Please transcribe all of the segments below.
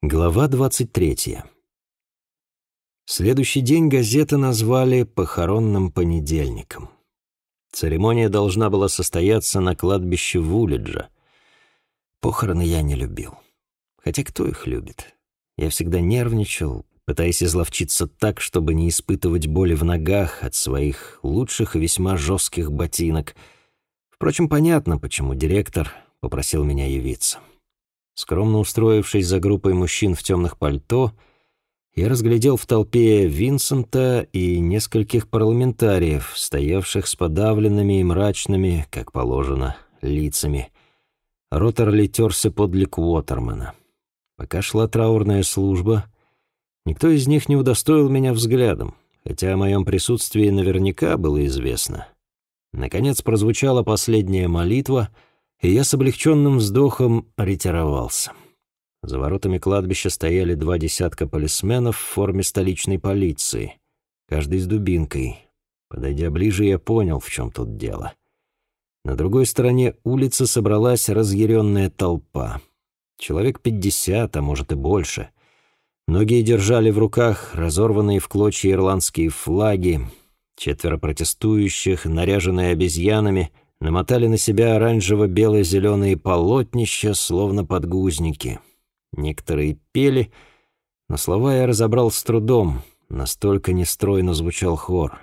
Глава 23. Следующий день газеты назвали «Похоронным понедельником». Церемония должна была состояться на кладбище Вулиджа. Похороны я не любил. Хотя кто их любит? Я всегда нервничал, пытаясь изловчиться так, чтобы не испытывать боли в ногах от своих лучших и весьма жестких ботинок. Впрочем, понятно, почему директор попросил меня явиться. Скромно устроившись за группой мужчин в темных пальто, я разглядел в толпе Винсента и нескольких парламентариев, стоявших с подавленными и мрачными, как положено, лицами. Роттерли терся подлик Уотермана. Пока шла траурная служба, никто из них не удостоил меня взглядом, хотя о моем присутствии наверняка было известно. Наконец прозвучала последняя молитва — и я с облегченным вздохом ретировался. За воротами кладбища стояли два десятка полисменов в форме столичной полиции, каждый с дубинкой. Подойдя ближе, я понял, в чем тут дело. На другой стороне улицы собралась разъяренная толпа. Человек пятьдесят, а может и больше. Многие держали в руках разорванные в клочья ирландские флаги. Четверо протестующих, наряженные обезьянами — намотали на себя оранжево-бело-зеленые полотнища, словно подгузники. Некоторые пели, но слова я разобрал с трудом, настолько нестройно звучал хор.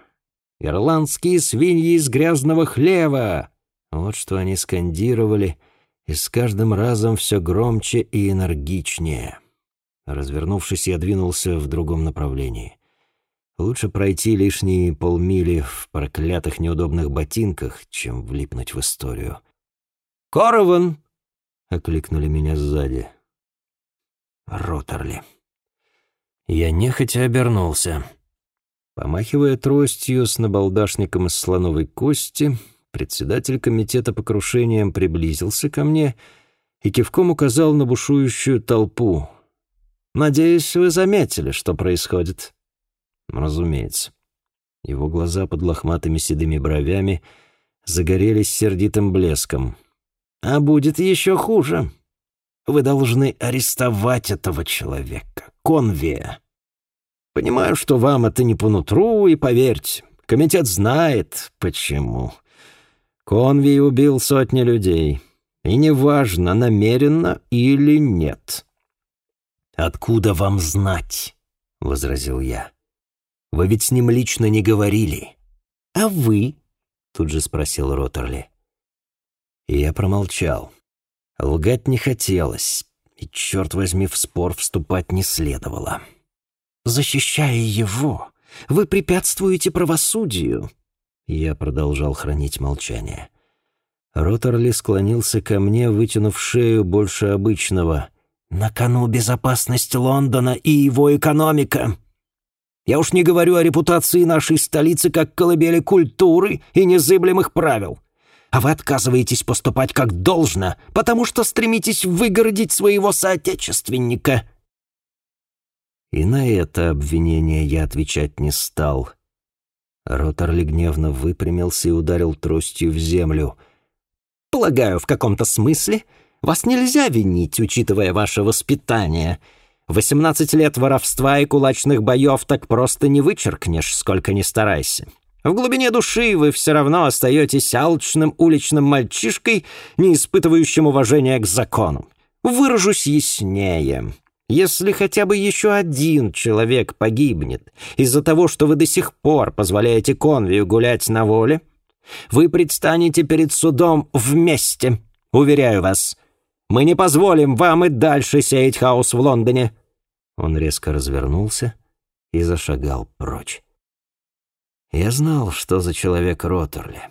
«Ирландские свиньи из грязного хлева!» Вот что они скандировали, и с каждым разом все громче и энергичнее. Развернувшись, я двинулся в другом направлении — Лучше пройти лишние полмили в проклятых неудобных ботинках, чем влипнуть в историю. «Корован!» — окликнули меня сзади. Роторли. Я нехотя обернулся. Помахивая тростью с набалдашником из слоновой кости, председатель комитета по крушениям приблизился ко мне и кивком указал на бушующую толпу. «Надеюсь, вы заметили, что происходит?» Разумеется. Его глаза под лохматыми седыми бровями загорелись сердитым блеском. «А будет еще хуже. Вы должны арестовать этого человека, Конвия. Понимаю, что вам это не по нутру, и поверьте, комитет знает, почему. Конвий убил сотни людей, и неважно, намеренно или нет». «Откуда вам знать?» — возразил я. Вы ведь с ним лично не говорили. А вы? Тут же спросил Роттерли. Я промолчал. Лгать не хотелось, и, черт возьми, в спор вступать не следовало. «Защищая его, вы препятствуете правосудию», я продолжал хранить молчание. Роттерли склонился ко мне, вытянув шею больше обычного. «На кону безопасность Лондона и его экономика. Я уж не говорю о репутации нашей столицы как колыбели культуры и незыблемых правил. А вы отказываетесь поступать как должно, потому что стремитесь выгородить своего соотечественника». И на это обвинение я отвечать не стал. Ротарли гневно выпрямился и ударил тростью в землю. «Полагаю, в каком-то смысле вас нельзя винить, учитывая ваше воспитание». Восемнадцать лет воровства и кулачных боев так просто не вычеркнешь, сколько ни старайся. В глубине души вы все равно остаетесь алчным уличным мальчишкой, не испытывающим уважения к закону. Выражусь яснее. Если хотя бы еще один человек погибнет из-за того, что вы до сих пор позволяете конвию гулять на воле, вы предстанете перед судом вместе, уверяю вас. Мы не позволим вам и дальше сеять хаос в Лондоне». Он резко развернулся и зашагал прочь. Я знал, что за человек Роттерли,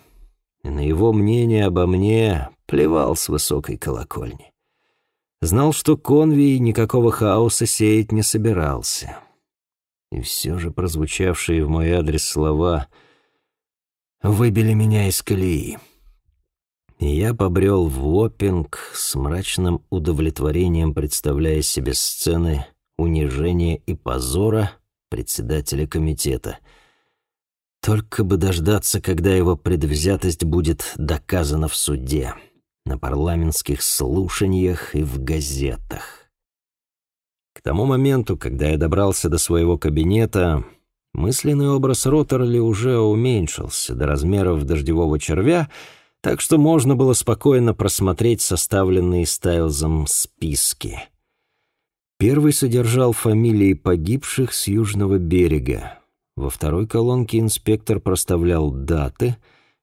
и на его мнение обо мне плевал с высокой колокольни. Знал, что Конвей никакого хаоса сеять не собирался. И все же прозвучавшие в мой адрес слова выбили меня из колеи я побрел в Уоппинг с мрачным удовлетворением, представляя себе сцены унижения и позора председателя комитета. Только бы дождаться, когда его предвзятость будет доказана в суде, на парламентских слушаниях и в газетах. К тому моменту, когда я добрался до своего кабинета, мысленный образ Роттерли уже уменьшился до размеров дождевого червя, так что можно было спокойно просмотреть составленные Стайлзом списки. Первый содержал фамилии погибших с южного берега. Во второй колонке инспектор проставлял даты,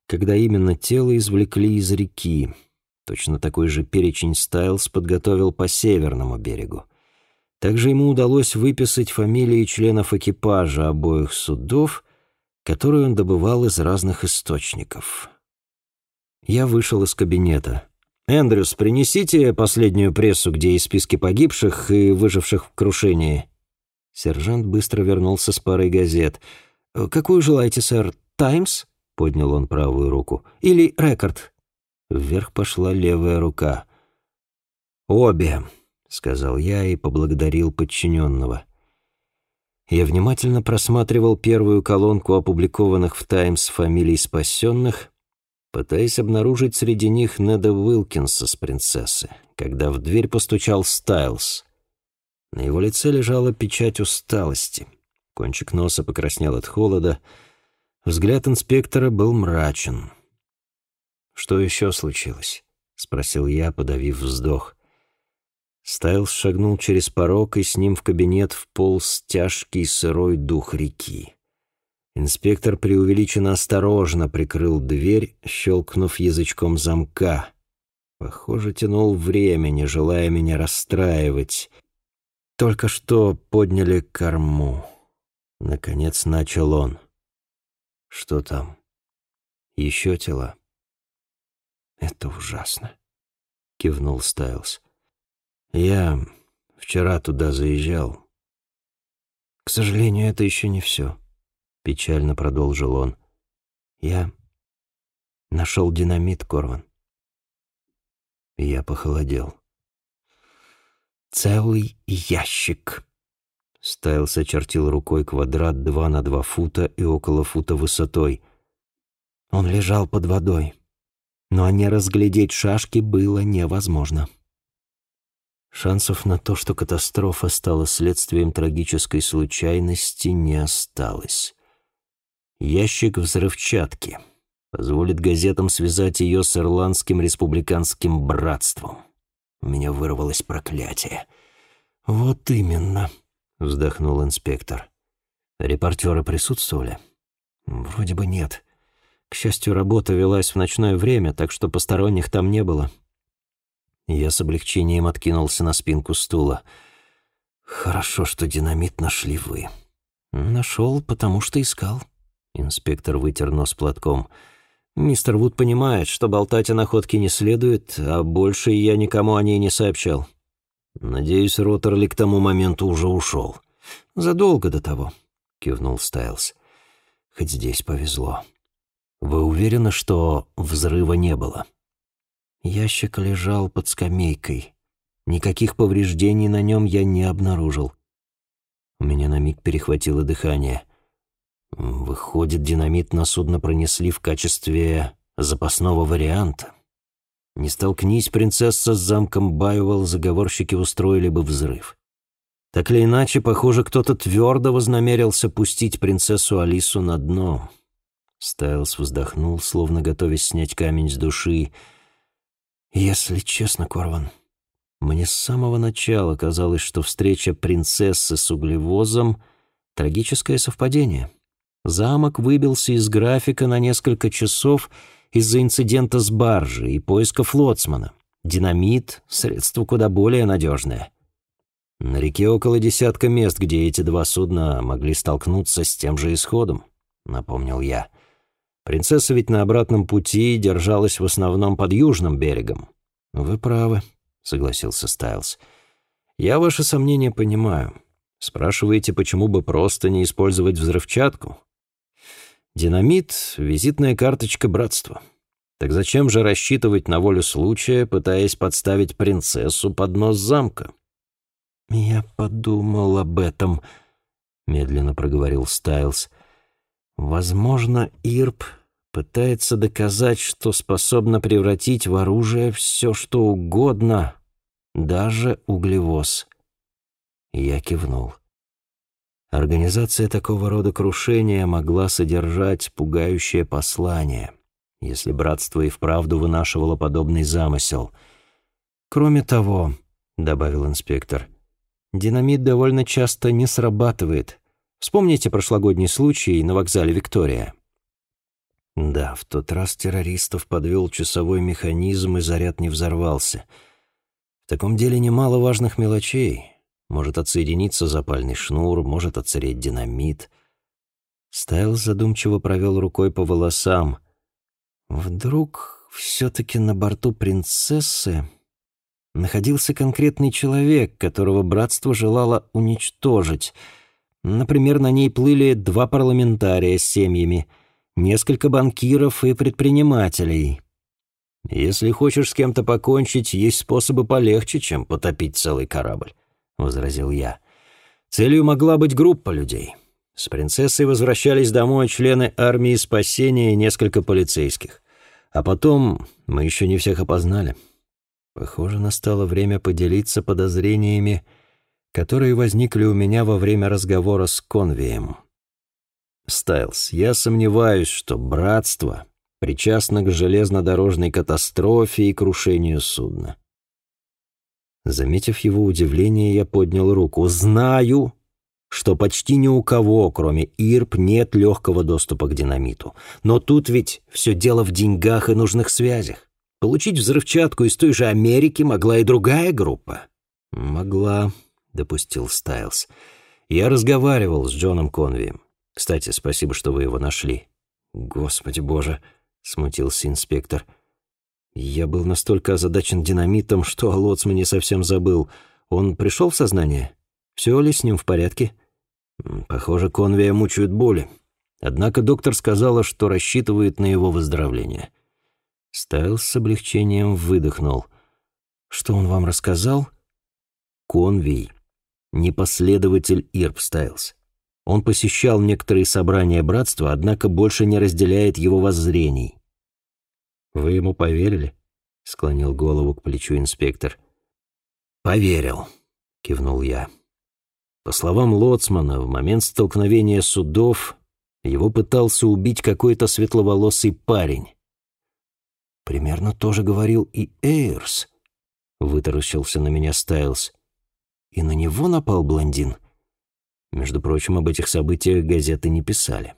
когда именно тело извлекли из реки. Точно такой же перечень Стайлз подготовил по северному берегу. Также ему удалось выписать фамилии членов экипажа обоих судов, которые он добывал из разных источников. Я вышел из кабинета. «Эндрюс, принесите последнюю прессу, где есть списки погибших и выживших в крушении». Сержант быстро вернулся с парой газет. «Какую желаете, сэр? Таймс?» — поднял он правую руку. «Или Рекорд?» Вверх пошла левая рука. «Обе», — сказал я и поблагодарил подчиненного. Я внимательно просматривал первую колонку опубликованных в «Таймс» фамилий спасенных, пытаясь обнаружить среди них Неда Уилкинса с принцессы, когда в дверь постучал Стайлз. На его лице лежала печать усталости. Кончик носа покраснел от холода. Взгляд инспектора был мрачен. «Что еще случилось?» — спросил я, подавив вздох. Стайлз шагнул через порог, и с ним в кабинет вполз тяжкий сырой дух реки. Инспектор преувеличенно осторожно прикрыл дверь, щелкнув язычком замка. Похоже, тянул время, не желая меня расстраивать. Только что подняли корму. Наконец начал он. Что там? Еще тела? Это ужасно, кивнул Стайлз. Я вчера туда заезжал. К сожалению, это еще не все. — печально продолжил он. «Я нашел динамит, Корван». Я похолодел. «Целый ящик!» Стайлс очертил рукой квадрат два на два фута и около фута высотой. Он лежал под водой, но не разглядеть шашки было невозможно. Шансов на то, что катастрофа стала следствием трагической случайности, не осталось. Ящик взрывчатки. Позволит газетам связать ее с Ирландским республиканским братством. У меня вырвалось проклятие. «Вот именно», — вздохнул инспектор. «Репортеры присутствовали?» «Вроде бы нет. К счастью, работа велась в ночное время, так что посторонних там не было». Я с облегчением откинулся на спинку стула. «Хорошо, что динамит нашли вы». «Нашел, потому что искал». Инспектор вытер нос платком. «Мистер Вуд понимает, что болтать о находке не следует, а больше я никому о ней не сообщал. Надеюсь, Роттерли к тому моменту уже ушел. Задолго до того», — кивнул Стайлз. «Хоть здесь повезло. Вы уверены, что взрыва не было?» Ящик лежал под скамейкой. Никаких повреждений на нем я не обнаружил. У меня на миг перехватило дыхание — Выходит, динамит на судно пронесли в качестве запасного варианта. Не столкнись принцесса с замком Байуэлл, заговорщики устроили бы взрыв. Так или иначе, похоже, кто-то твердо вознамерился пустить принцессу Алису на дно. Стайлс вздохнул, словно готовясь снять камень с души. «Если честно, Корван, мне с самого начала казалось, что встреча принцессы с углевозом — трагическое совпадение». Замок выбился из графика на несколько часов из-за инцидента с баржей и поиска флотсмана. Динамит — средство куда более надежное. На реке около десятка мест, где эти два судна могли столкнуться с тем же исходом, напомнил я. Принцесса ведь на обратном пути держалась в основном под южным берегом. Вы правы, согласился Стайлз. Я ваши сомнения понимаю. Спрашиваете, почему бы просто не использовать взрывчатку? Динамит — визитная карточка братства. Так зачем же рассчитывать на волю случая, пытаясь подставить принцессу под нос замка? «Я подумал об этом», — медленно проговорил Стайлз. «Возможно, Ирб пытается доказать, что способна превратить в оружие все, что угодно, даже углевоз. Я кивнул. Организация такого рода крушения могла содержать пугающее послание, если братство и вправду вынашивало подобный замысел. «Кроме того», — добавил инспектор, — «динамит довольно часто не срабатывает. Вспомните прошлогодний случай на вокзале «Виктория». Да, в тот раз террористов подвел часовой механизм, и заряд не взорвался. В таком деле немало важных мелочей. Может отсоединиться запальный шнур, может отсыреть динамит. Стайлз задумчиво провел рукой по волосам. Вдруг все-таки на борту принцессы находился конкретный человек, которого братство желало уничтожить. Например, на ней плыли два парламентария с семьями, несколько банкиров и предпринимателей. Если хочешь с кем-то покончить, есть способы полегче, чем потопить целый корабль. — возразил я. «Целью могла быть группа людей. С принцессой возвращались домой члены армии спасения и несколько полицейских. А потом мы еще не всех опознали. Похоже, настало время поделиться подозрениями, которые возникли у меня во время разговора с Конвием. Стайлс, я сомневаюсь, что братство причастно к железнодорожной катастрофе и крушению судна. Заметив его удивление, я поднял руку. «Знаю, что почти ни у кого, кроме ИРП, нет легкого доступа к динамиту. Но тут ведь все дело в деньгах и нужных связях. Получить взрывчатку из той же Америки могла и другая группа». «Могла», — допустил Стайлз. «Я разговаривал с Джоном Конвием. Кстати, спасибо, что вы его нашли». «Господи боже», — смутился инспектор. «Я был настолько озадачен динамитом, что о лоцмане совсем забыл. Он пришел в сознание? Все ли с ним в порядке? Похоже, Конвия мучают боли. Однако доктор сказала, что рассчитывает на его выздоровление. Стайлс с облегчением выдохнул. «Что он вам рассказал?» «Конвий. Непоследователь Ирп Стайлс. Он посещал некоторые собрания братства, однако больше не разделяет его воззрений. «Вы ему поверили?» — склонил голову к плечу инспектор. «Поверил», — кивнул я. По словам Лоцмана, в момент столкновения судов его пытался убить какой-то светловолосый парень. «Примерно то же говорил и Эйрс», — вытаращился на меня Стайлз. «И на него напал блондин?» Между прочим, об этих событиях газеты не писали.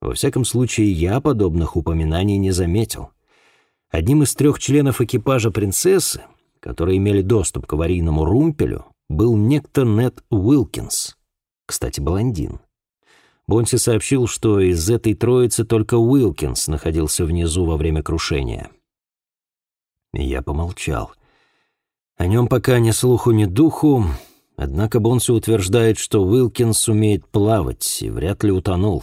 Во всяком случае, я подобных упоминаний не заметил. Одним из трех членов экипажа принцессы, которые имели доступ к аварийному румпелю, был некто Нед Уилкинс, кстати, блондин. Бонси сообщил, что из этой троицы только Уилкинс находился внизу во время крушения. Я помолчал. О нем пока ни слуху, ни духу, однако Бонси утверждает, что Уилкинс умеет плавать и вряд ли утонул.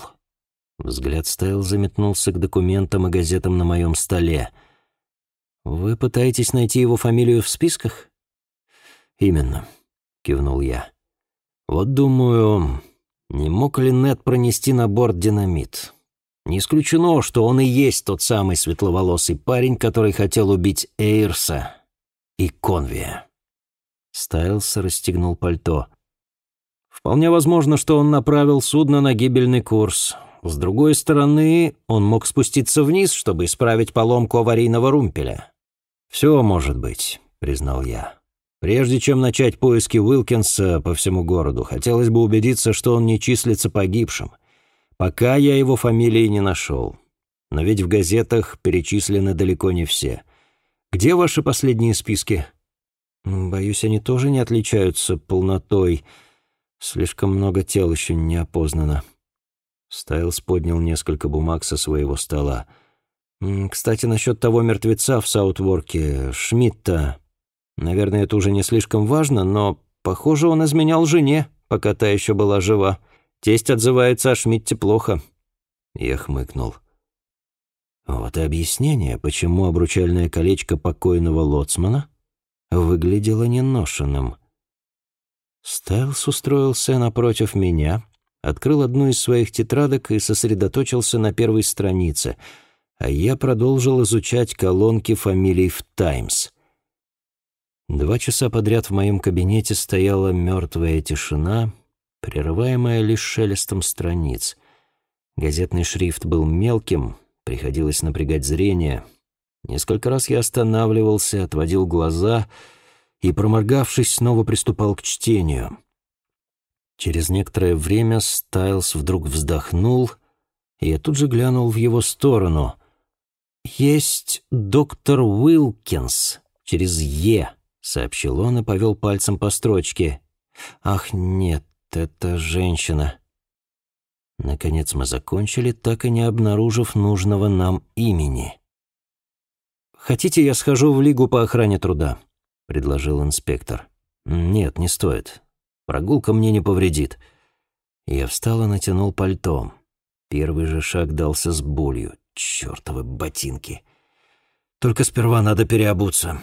Взгляд Стайл заметнулся к документам и газетам на моем столе — «Вы пытаетесь найти его фамилию в списках?» «Именно», — кивнул я. «Вот думаю, не мог ли Нед пронести на борт динамит? Не исключено, что он и есть тот самый светловолосый парень, который хотел убить Эйрса и Конвия». Стайлс расстегнул пальто. «Вполне возможно, что он направил судно на гибельный курс. С другой стороны, он мог спуститься вниз, чтобы исправить поломку аварийного румпеля. «Все может быть», — признал я. «Прежде чем начать поиски Уилкинса по всему городу, хотелось бы убедиться, что он не числится погибшим. Пока я его фамилии не нашел. Но ведь в газетах перечислены далеко не все. Где ваши последние списки?» «Боюсь, они тоже не отличаются полнотой. Слишком много тел еще не опознано». Стайлс поднял несколько бумаг со своего стола. Кстати, насчет того мертвеца в Саутворке, Шмидта. Наверное, это уже не слишком важно, но, похоже, он изменял жене, пока та еще была жива. Тесть отзывается о Шмидте плохо. Я хмыкнул. Вот и объяснение, почему обручальное колечко покойного лоцмана выглядело неношенным. Стайлс устроился напротив меня, открыл одну из своих тетрадок и сосредоточился на первой странице — а я продолжил изучать колонки фамилий в «Таймс». Два часа подряд в моем кабинете стояла мертвая тишина, прерываемая лишь шелестом страниц. Газетный шрифт был мелким, приходилось напрягать зрение. Несколько раз я останавливался, отводил глаза и, проморгавшись, снова приступал к чтению. Через некоторое время Стайлс вдруг вздохнул, и я тут же глянул в его сторону. «Есть доктор Уилкинс через «Е», — сообщил он и повел пальцем по строчке. «Ах, нет, это женщина». Наконец мы закончили, так и не обнаружив нужного нам имени. «Хотите, я схожу в Лигу по охране труда?» — предложил инспектор. «Нет, не стоит. Прогулка мне не повредит». Я встал и натянул пальто. Первый же шаг дался с болью. Чёртовы ботинки. Только сперва надо переобуться.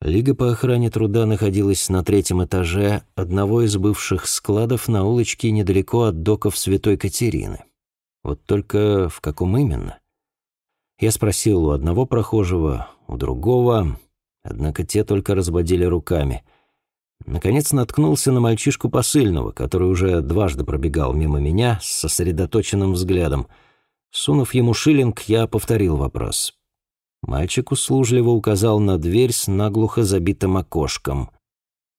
Лига по охране труда находилась на третьем этаже одного из бывших складов на улочке недалеко от доков Святой Катерины. Вот только в каком именно? Я спросил у одного прохожего, у другого, однако те только разводили руками. Наконец наткнулся на мальчишку посыльного, который уже дважды пробегал мимо меня с сосредоточенным взглядом. Сунув ему шиллинг, я повторил вопрос. Мальчик услужливо указал на дверь с наглухо забитым окошком.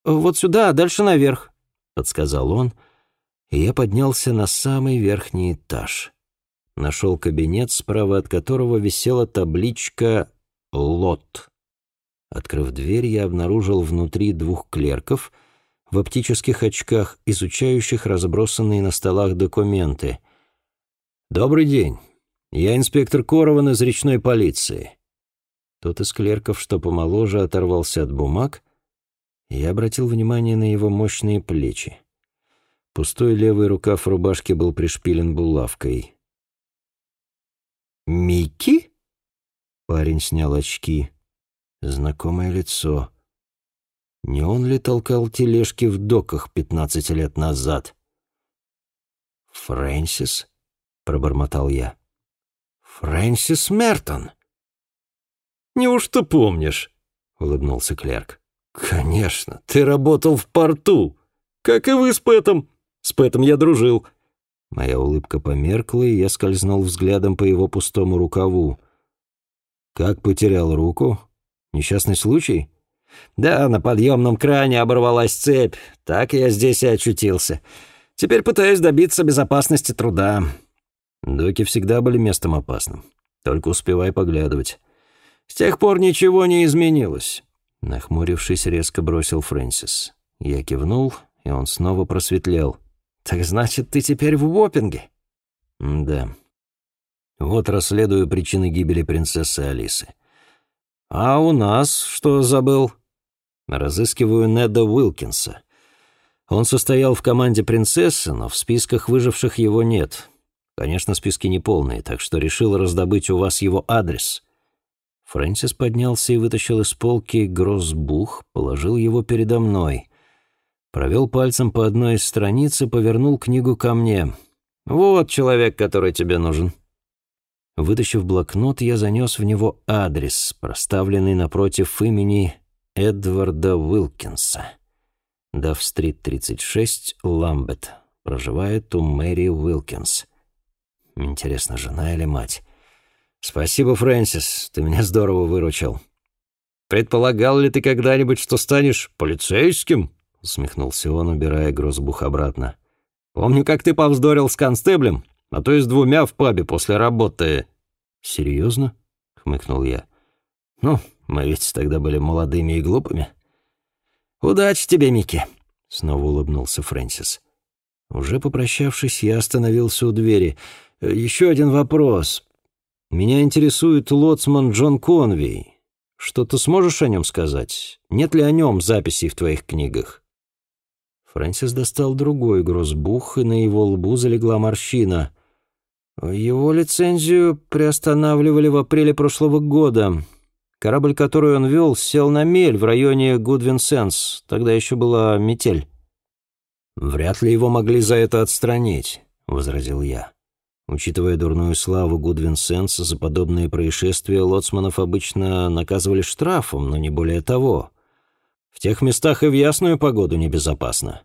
«Вот сюда, а дальше наверх», — подсказал он, и я поднялся на самый верхний этаж. Нашел кабинет, справа от которого висела табличка «Лот». Открыв дверь, я обнаружил внутри двух клерков в оптических очках, изучающих разбросанные на столах документы. «Добрый день. Я инспектор Корован из речной полиции». Тот из клерков, что помоложе, оторвался от бумаг, и я обратил внимание на его мощные плечи. Пустой левый рукав рубашки был пришпилен булавкой. «Микки?» Парень снял очки. Знакомое лицо. Не он ли толкал тележки в доках пятнадцать лет назад? «Фрэнсис?» — пробормотал я. «Фрэнсис Мертон!» «Неужто помнишь?» — улыбнулся клерк. «Конечно, ты работал в порту, как и вы с Пэтом. С Пэтом я дружил». Моя улыбка померкла, и я скользнул взглядом по его пустому рукаву. «Как потерял руку?» Несчастный случай? Да, на подъемном кране оборвалась цепь. Так я здесь и очутился. Теперь пытаюсь добиться безопасности труда. Доки всегда были местом опасным. Только успевай поглядывать. С тех пор ничего не изменилось. Нахмурившись, резко бросил Фрэнсис. Я кивнул, и он снова просветлел. «Так значит, ты теперь в Уоппинге?» «Да. Вот расследую причины гибели принцессы Алисы. «А у нас что забыл?» «Разыскиваю Неда Уилкинса. Он состоял в команде принцессы, но в списках выживших его нет. Конечно, списки неполные, так что решил раздобыть у вас его адрес». Фрэнсис поднялся и вытащил из полки грозбух, положил его передо мной. Провел пальцем по одной из страниц и повернул книгу ко мне. «Вот человек, который тебе нужен». Вытащив блокнот, я занес в него адрес, проставленный напротив имени Эдварда Уилкинса. Дав-стрит 36, Ламбет. Проживает у Мэри Уилкинс. Интересно, жена или мать? Спасибо, Фрэнсис, ты меня здорово выручил. Предполагал ли ты когда-нибудь, что станешь полицейским? Усмехнулся он, убирая грозбух обратно. Помню, как ты повздорил с констеблем, а то и с двумя в пабе после работы». «Серьезно?» — хмыкнул я. «Ну, мы ведь тогда были молодыми и глупыми». «Удачи тебе, Микки!» — снова улыбнулся Фрэнсис. Уже попрощавшись, я остановился у двери. «Еще один вопрос. Меня интересует лоцман Джон Конвей. Что ты сможешь о нем сказать? Нет ли о нем записей в твоих книгах?» Фрэнсис достал другой грозбух, и на его лбу залегла морщина. Его лицензию приостанавливали в апреле прошлого года. Корабль, который он вел, сел на мель в районе Гудвин-Сенс. Тогда еще была метель. «Вряд ли его могли за это отстранить», — возразил я. Учитывая дурную славу Гудвин-Сенс, за подобные происшествия лоцманов обычно наказывали штрафом, но не более того. В тех местах и в ясную погоду небезопасно».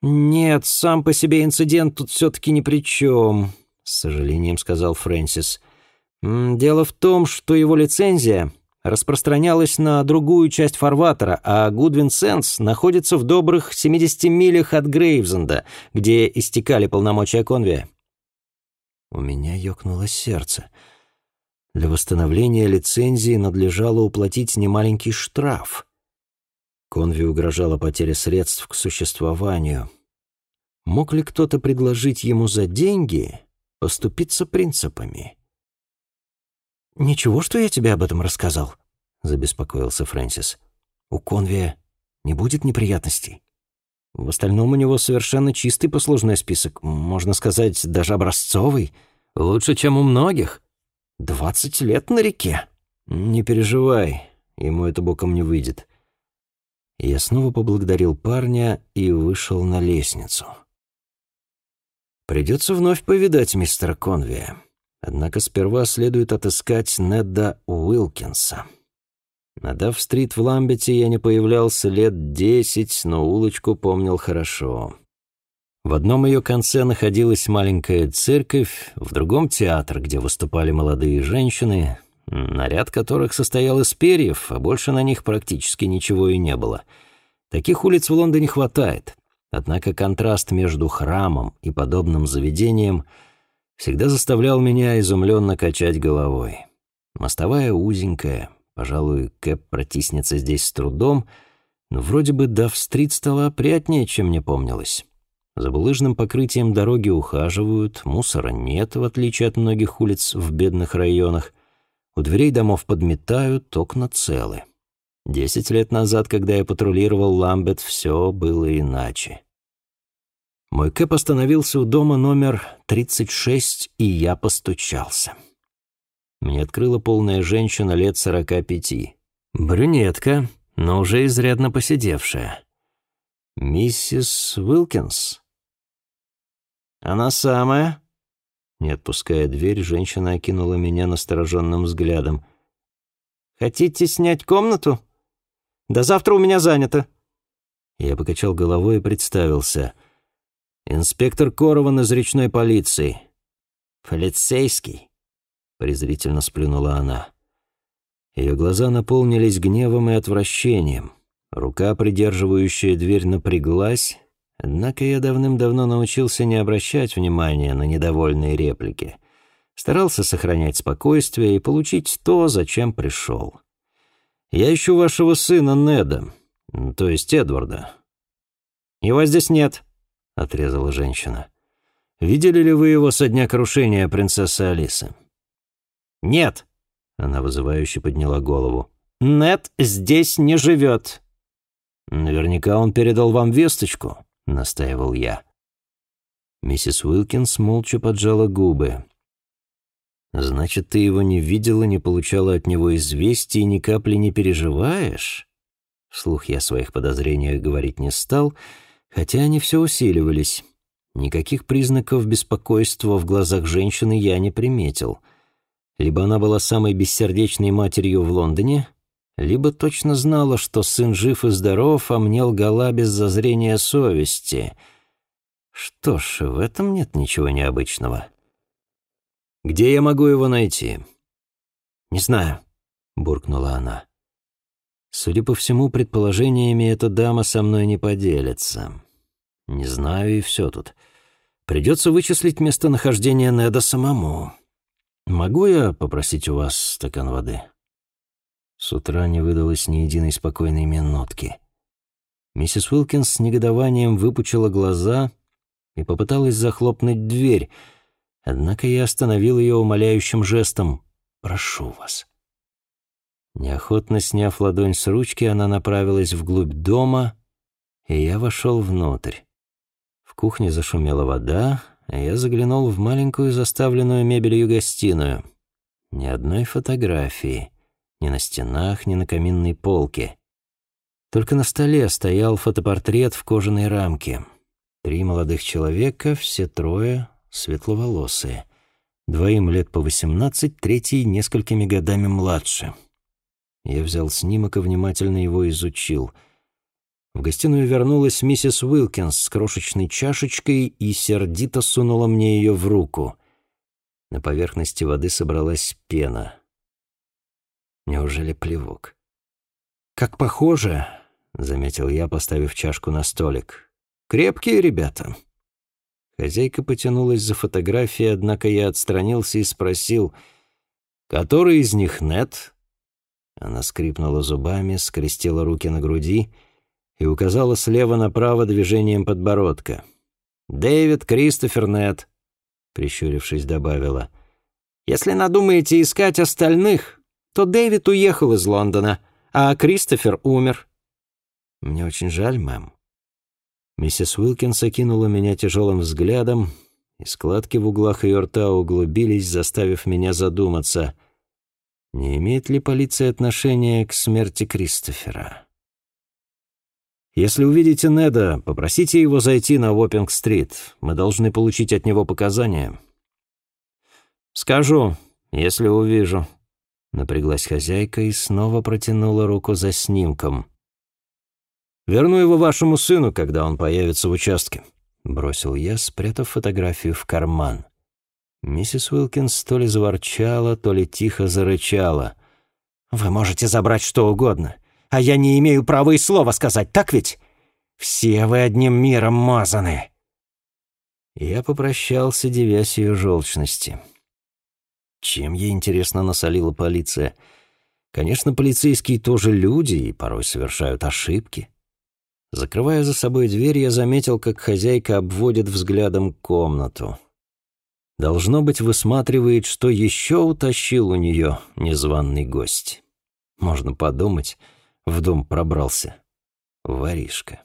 «Нет, сам по себе инцидент тут все-таки ни при чем», — с сожалением сказал Фрэнсис. «Дело в том, что его лицензия распространялась на другую часть фарватера, а Гудвин Сенс находится в добрых 70 милях от Грейвзенда, где истекали полномочия Конвия». У меня ёкнуло сердце. Для восстановления лицензии надлежало уплатить немаленький штраф. Конви угрожала потеря средств к существованию. Мог ли кто-то предложить ему за деньги поступиться принципами? «Ничего, что я тебе об этом рассказал?» — забеспокоился Фрэнсис. «У Конвия не будет неприятностей. В остальном у него совершенно чистый послужной список, можно сказать, даже образцовый. Лучше, чем у многих. Двадцать лет на реке. Не переживай, ему это боком не выйдет. Я снова поблагодарил парня и вышел на лестницу. Придется вновь повидать мистера Конвия. Однако сперва следует отыскать Неда Уилкинса. На Дав-стрит в Ламбете я не появлялся лет десять, но улочку помнил хорошо. В одном ее конце находилась маленькая церковь, в другом — театр, где выступали молодые женщины, наряд которых состоял из перьев, а больше на них практически ничего и не было. Таких улиц в Лондоне хватает, однако контраст между храмом и подобным заведением всегда заставлял меня изумленно качать головой. Мостовая узенькая, пожалуй, Кэп протиснется здесь с трудом, но вроде бы Дав-стрит стала опрятнее, чем мне помнилось. За булыжным покрытием дороги ухаживают, мусора нет, в отличие от многих улиц в бедных районах — у дверей домов подметают, окна целы. Десять лет назад, когда я патрулировал Ламбет, все было иначе. Мой кэп остановился у дома номер 36, и я постучался. Мне открыла полная женщина лет сорока пяти. Брюнетка, но уже изрядно посидевшая. «Миссис Уилкинс?» «Она самая», не отпуская дверь, женщина окинула меня настороженным взглядом. «Хотите снять комнату? До завтра у меня занято». Я покачал головой и представился. «Инспектор Корован из речной полиции». «Полицейский», — презрительно сплюнула она. Ее глаза наполнились гневом и отвращением. Рука, придерживающая дверь, напряглась, Однако я давным-давно научился не обращать внимания на недовольные реплики. Старался сохранять спокойствие и получить то, зачем пришел. «Я ищу вашего сына Неда, то есть Эдварда». «Его здесь нет», — отрезала женщина. «Видели ли вы его со дня крушения принцессы Алисы?» «Нет», — она вызывающе подняла голову. «Нед здесь не живет». «Наверняка он передал вам весточку». — настаивал я. Миссис Уилкинс молча поджала губы. «Значит, ты его не видела, не получала от него известий и ни капли не переживаешь?» Вслух я своих подозрениях говорить не стал, хотя они все усиливались. Никаких признаков беспокойства в глазах женщины я не приметил. Либо она была самой бессердечной матерью в Лондоне, либо точно знала, что сын жив и здоров, а мне лгала без зазрения совести. Что ж, в этом нет ничего необычного. «Где я могу его найти?» «Не знаю», — буркнула она. Судя по всему, предположениями эта дама со мной не поделится. Не знаю, и все тут. Придется вычислить местонахождение Неда самому. Могу я попросить у вас стакан воды?» С утра не выдалось ни единой спокойной минутки. Миссис Уилкинс с негодованием выпучила глаза и попыталась захлопнуть дверь, однако я остановил ее умоляющим жестом «Прошу вас». Неохотно сняв ладонь с ручки, она направилась вглубь дома, и я вошел внутрь. В кухне зашумела вода, я заглянул в маленькую заставленную мебелью гостиную. Ни одной фотографии ни на стенах, ни на каминной полке. Только на столе стоял фотопортрет в кожаной рамке. Три молодых человека, все трое светловолосые. Двоим лет по восемнадцать, третий несколькими годами младше. Я взял снимок и внимательно его изучил. В гостиную вернулась миссис Уилкинс с крошечной чашечкой и сердито сунула мне ее в руку. На поверхности воды собралась пена. Неужели плевок? «Как похоже», — заметил я, поставив чашку на столик. «Крепкие ребята». Хозяйка потянулась за фотографией, однако я отстранился и спросил, «Который из них нет?» Она скрипнула зубами, скрестила руки на груди и указала слева направо движением подбородка. «Дэвид Кристофер Нет», — прищурившись, добавила. «Если надумаете искать остальных, то Дэвид уехал из Лондона, а Кристофер умер». «Мне очень жаль, мэм». Миссис Уилкинс окинула меня тяжелым взглядом, и складки в углах ее рта углубились, заставив меня задуматься, не имеет ли полиция отношения к смерти Кристофера. «Если увидите Неда, попросите его зайти на Уоппинг-стрит. Мы должны получить от него показания». «Скажу, если увижу», Напряглась хозяйка и снова протянула руку за снимком. «Верну его вашему сыну, когда он появится в участке», — бросил я, спрятав фотографию в карман. Миссис Уилкинс то ли заворчала, то ли тихо зарычала. «Вы можете забрать что угодно, а я не имею права и слова сказать, так ведь? Все вы одним миром мазаны!» Я попрощался, девясь ее желчности. Чем ей, интересно, насолила полиция? Конечно, полицейские тоже люди и порой совершают ошибки. Закрывая за собой дверь, я заметил, как хозяйка обводит взглядом комнату. Должно быть, высматривает, что еще утащил у нее незваный гость. Можно подумать, в дом пробрался воришка.